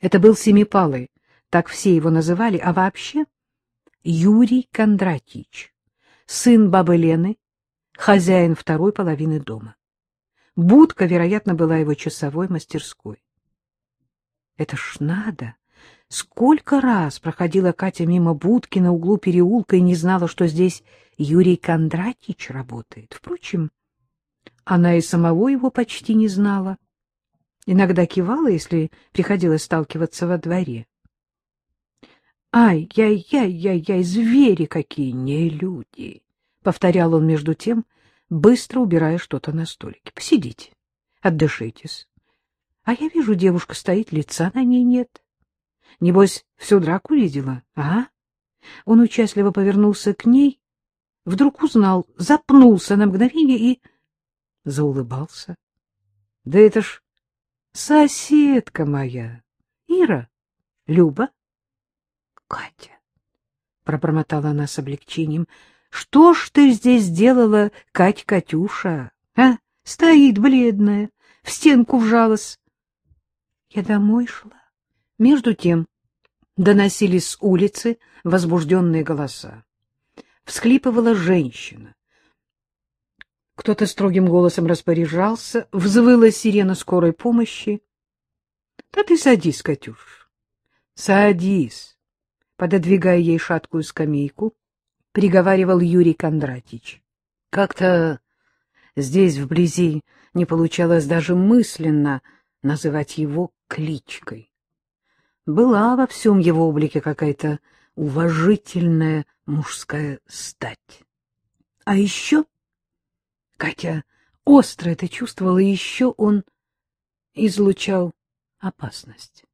Это был Семипалый, так все его называли, а вообще Юрий Кондратьевич, сын бабы Лены, хозяин второй половины дома. Будка, вероятно, была его часовой мастерской. Это ж надо! Сколько раз проходила Катя мимо будки на углу переулка и не знала, что здесь Юрий Кондратьевич работает. Впрочем, она и самого его почти не знала. Иногда кивала, если приходилось сталкиваться во дворе. «Ай-яй-яй-яй-яй, звери какие, не люди!» — повторял он между тем, быстро убирая что-то на столике. «Посидите, отдышитесь. А я вижу, девушка стоит, лица на ней нет. Небось, всю драку видела, а?» Он участливо повернулся к ней, вдруг узнал, запнулся на мгновение и заулыбался. — Да это ж соседка моя, Ира, Люба. — Катя, — пробормотала она с облегчением, — что ж ты здесь делала, Кать-Катюша, а? Стоит бледная, в стенку вжалась. Я домой шла. Между тем доносились с улицы возбужденные голоса. Всхлипывала женщина. Кто-то строгим голосом распоряжался, взвыла сирена скорой помощи. — Да ты садись, Катюш, садись пододвигая ей шаткую скамейку, приговаривал Юрий Кондратич. Как-то здесь вблизи не получалось даже мысленно называть его кличкой. Была во всем его облике какая-то уважительная мужская стать. А еще Катя остро это чувствовала, и еще он излучал опасность.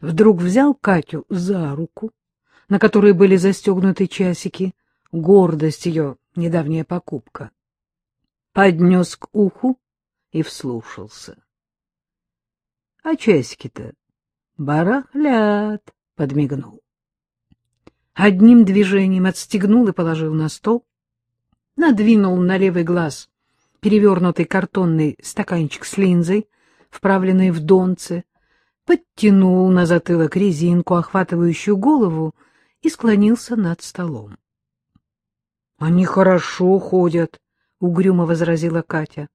Вдруг взял Катю за руку, на которой были застегнуты часики, гордость ее, недавняя покупка. Поднес к уху и вслушался. — А часики-то барахлят, — подмигнул. Одним движением отстегнул и положил на стол, надвинул на левый глаз перевернутый картонный стаканчик с линзой, вправленный в донце, подтянул на затылок резинку, охватывающую голову, и склонился над столом. — Они хорошо ходят, — угрюмо возразила Катя.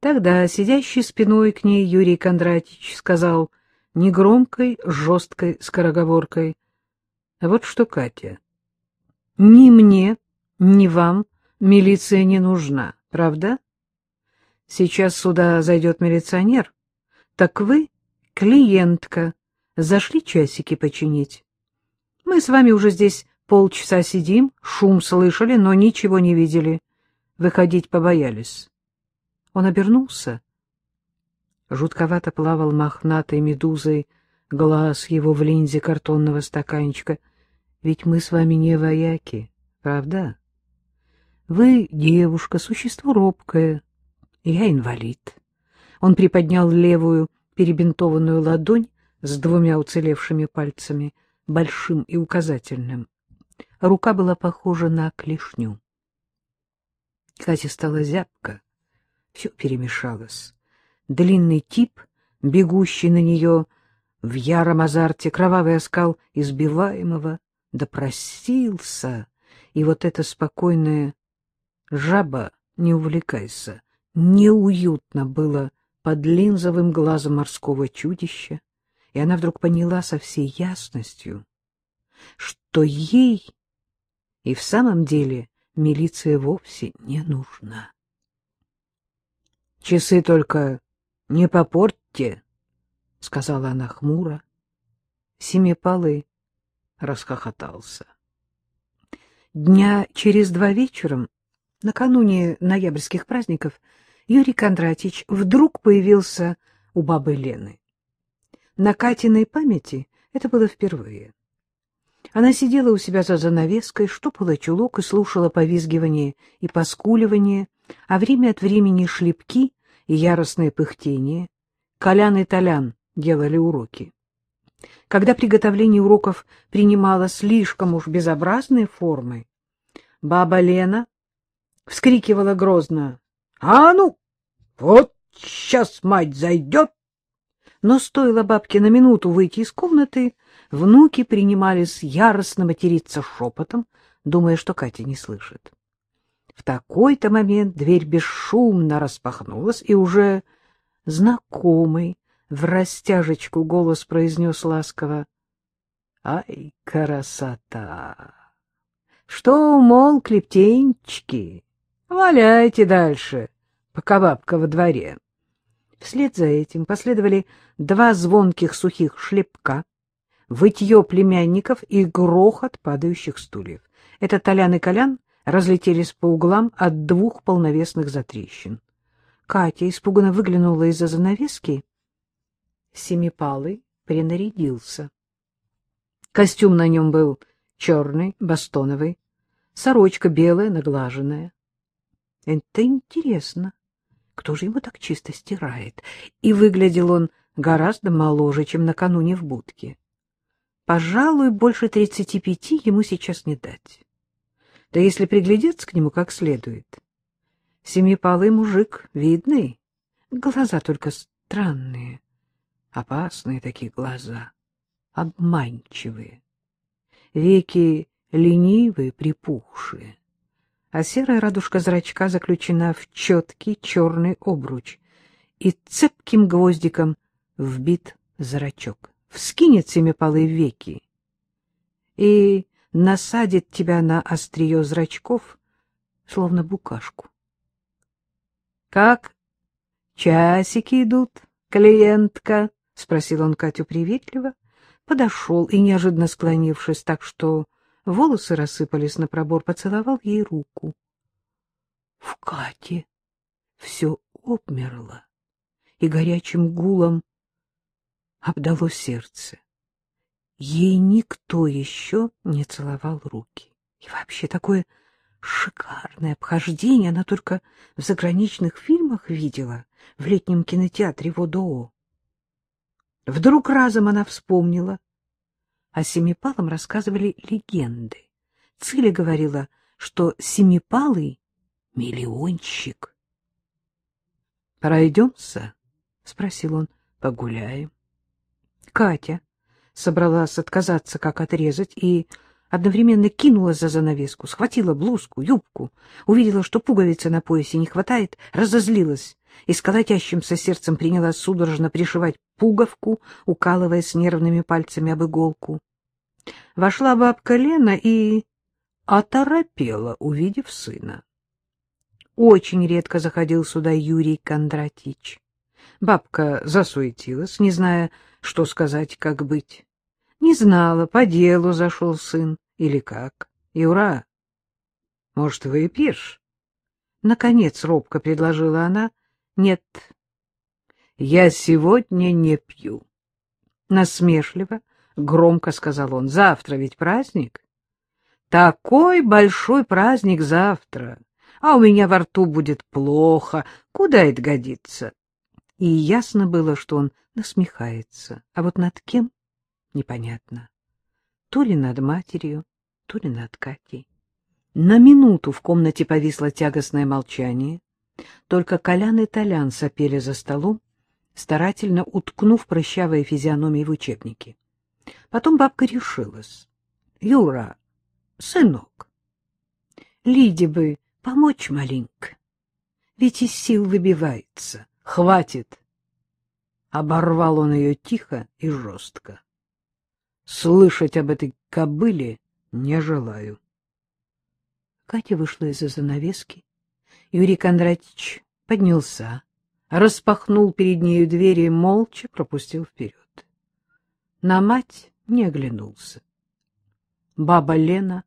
Тогда, сидящий спиной к ней, Юрий Кондратьевич сказал негромкой, жесткой скороговоркой. — Вот что, Катя, ни мне, ни вам милиция не нужна, правда? Сейчас сюда зайдет милиционер, так вы, клиентка, зашли часики починить. Мы с вами уже здесь полчаса сидим, шум слышали, но ничего не видели. Выходить побоялись. Он обернулся. Жутковато плавал мохнатой медузой глаз его в линзе картонного стаканчика. Ведь мы с вами не вояки, правда? Вы девушка, существо робкое. Я инвалид. Он приподнял левую перебинтованную ладонь с двумя уцелевшими пальцами — большим и указательным. Рука была похожа на клешню. Катя стала зябко, все перемешалось. Длинный тип, бегущий на нее в яром азарте, кровавый оскал избиваемого, допросился, и вот это спокойное «жаба, не увлекайся», неуютно было под линзовым глазом морского чудища и она вдруг поняла со всей ясностью, что ей и в самом деле милиция вовсе не нужна. — Часы только не попортьте, — сказала она хмуро. Семипалый расхохотался. Дня через два вечером, накануне ноябрьских праздников, Юрий Кондратьевич вдруг появился у бабы Лены. На Катиной памяти это было впервые. Она сидела у себя за занавеской, штопала чулок и слушала повизгивание и поскуливание, а время от времени шлепки и яростное пыхтение. Колян и Толян делали уроки. Когда приготовление уроков принимало слишком уж безобразные формы, баба Лена вскрикивала грозно. — А ну, вот сейчас мать зайдет, Но стоило бабке на минуту выйти из комнаты, внуки принимались яростно материться шепотом, думая, что Катя не слышит. В такой-то момент дверь бесшумно распахнулась, и уже знакомый в растяжечку голос произнес ласково. — Ай, красота! Что умолкли птенчики? Валяйте дальше, пока бабка во дворе. Вслед за этим последовали два звонких сухих шлепка, вытье племянников и грохот падающих стульев. Это Толян и Колян разлетелись по углам от двух полновесных затрещин. Катя испуганно выглянула из-за занавески. Семипалый принарядился. Костюм на нем был черный, бастоновый, сорочка белая, наглаженная. Это интересно, кто же его так чисто стирает? И выглядел он гораздо моложе, чем накануне в будке. Пожалуй, больше тридцати пяти ему сейчас не дать. Да если приглядеться к нему как следует. Семипалый мужик, видный, глаза только странные, опасные такие глаза, обманчивые, веки ленивые, припухшие, а серая радужка зрачка заключена в четкий черный обруч и цепким гвоздиком вбит зрачок. Вскинет семипалые веки и насадит тебя на острие зрачков, словно букашку. — Как часики идут, клиентка? — спросил он Катю приветливо, подошел и, неожиданно склонившись так, что волосы рассыпались на пробор, поцеловал ей руку. В Кате все обмерло, и горячим гулом обдало сердце. Ей никто еще не целовал руки. И вообще такое шикарное обхождение она только в заграничных фильмах видела, в летнем кинотеатре Водоо. Вдруг разом она вспомнила. О Семипалом рассказывали легенды. Циля говорила, что Семипалый — миллионщик. — Пройдемся? — спросил он. — Погуляем. Катя собралась отказаться, как отрезать, и одновременно кинулась за занавеску, схватила блузку, юбку, увидела, что пуговицы на поясе не хватает, разозлилась и с колотящимся сердцем принялась судорожно пришивать пуговку, укалываясь нервными пальцами об иголку. Вошла бабка Лена и оторопела, увидев сына. Очень редко заходил сюда Юрий Кондратич. Бабка засуетилась, не зная, что сказать, как быть. Не знала, по делу зашел сын или как. Юра, может, выпьешь? Наконец робко предложила она. Нет, я сегодня не пью. Насмешливо, громко сказал он. Завтра ведь праздник. Такой большой праздник завтра, а у меня во рту будет плохо. Куда это годится? И ясно было, что он насмехается. А вот над кем — непонятно. То ли над матерью, то ли над Катей. На минуту в комнате повисло тягостное молчание. Только Колян и Толян сопели за столом, старательно уткнув прыщавые физиономии в учебники. Потом бабка решилась. — Юра, сынок, Лиде бы помочь маленько, ведь из сил выбивается. Хватит! Оборвал он ее тихо и жестко. Слышать об этой кобыле не желаю. Катя вышла из-за занавески. Юрий Кондратьевич поднялся, распахнул перед нею двери и молча пропустил вперед. На мать не оглянулся. Баба Лена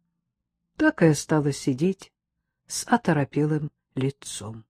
так и осталась сидеть с оторопелым лицом.